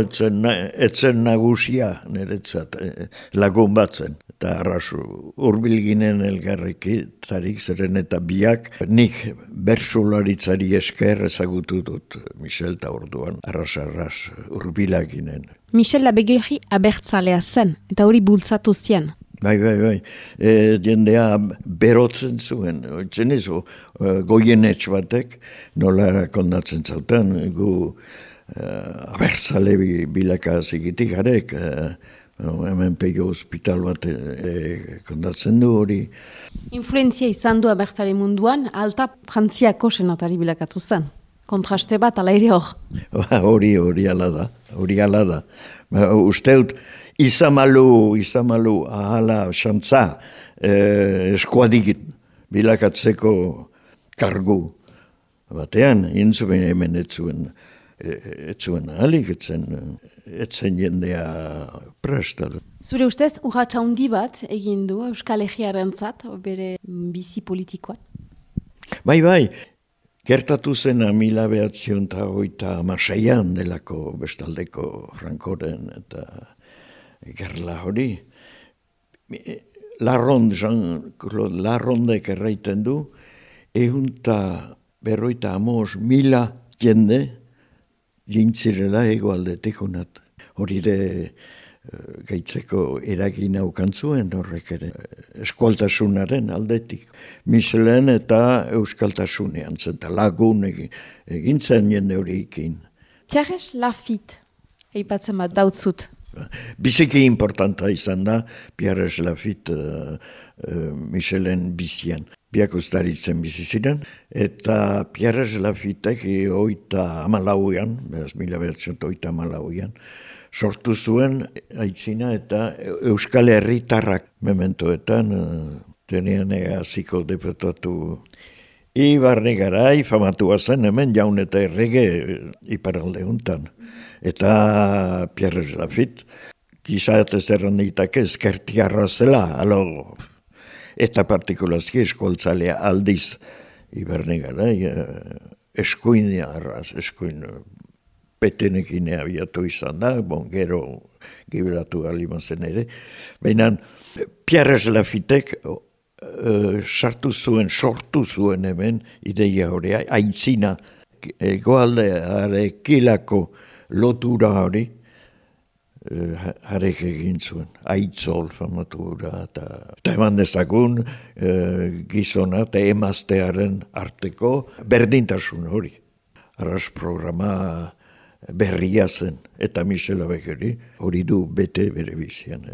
etzen, na- etzen nagusia niretzat eh, lagun batzen. Eta arras urbil ginen elgarrekitarik zeren eta biak nik bersularitzari esker ezagutu dut Michel eta orduan arras arras urbilak ginen. Michel Labegeri abertzalea zen, eta hori bultzatu zien. Bai, bai, bai. E, jendea berotzen zuen. Oitzen o, e, goienetx batek, nola kondatzen zauten, gu e, abertzale bi- bilaka zigitik garek, no, hemen peio hospital bat e, e, kondatzen du hori. Influenzia izan du abertzale munduan, alta frantziako senatari bilakatu zen. Kontraste bat, ala ere hor. Ba, hori, hori ala da, hori ala da. Ba, uste dut, izamalu, izamalu, ahala, xantza, eh, eskuadik bilakatzeko kargu. Batean, intzuen hemen etzuen, etzuen ahalik, etzen, etzen jendea presta. Zure ustez, urratxa handi bat egin du Euskal Herriaren zat, bere bizi politikoan. Bai, bai, gertatu zen mila behatzion eta hoita amaseian delako bestaldeko Frankoren eta gerla hori. Larrond, Jean-Claude Larrondek erraiten du, ehunta berroita amos mila jende jintzirela egoaldetik unat. Hori ere eh, gaitzeko eragin aukantzuen horrek ere eskualtasunaren aldetik. Michelin eta euskaltasunean zen, eta lagun egin, egin zen jende hori ikin. Txarres Lafit, eipatzen bat dautzut. Biziki importanta izan da, Pierres Lafitte uh, uh, Michelin bizian. Biak ustaritzen bizi ziren, eta Pierres Lafittek oita amalauian, beraz mila behatzen oita amalauian, sortu zuen aitzina eta Euskal Herritarrak mementoetan, tenean hasiko deputatu Ibarne garai famatua zen hemen jaun eta errege iparalde untan. Eta Pierre Lafitte, gizatez erran ditake eskertiarra zela, alo, eta partikulazki eskoltzalea aldiz Ibarne garai, eh, eskuin arraz, eskuin eh, petenekin abiatu izan da, bon, gero gibratu alimazen ere. Baina Pierre Lafittek uh, sartu zuen, sortu zuen hemen, ideia hori, aintzina, egoaldearekilako lotura hori, harek egin zuen, aitzol famatura, eta, eta eman dezagun uh, gizona eta emaztearen arteko berdintasun hori. Arras programa berria zen, eta Michel Abekeri hori du bete bere bizian.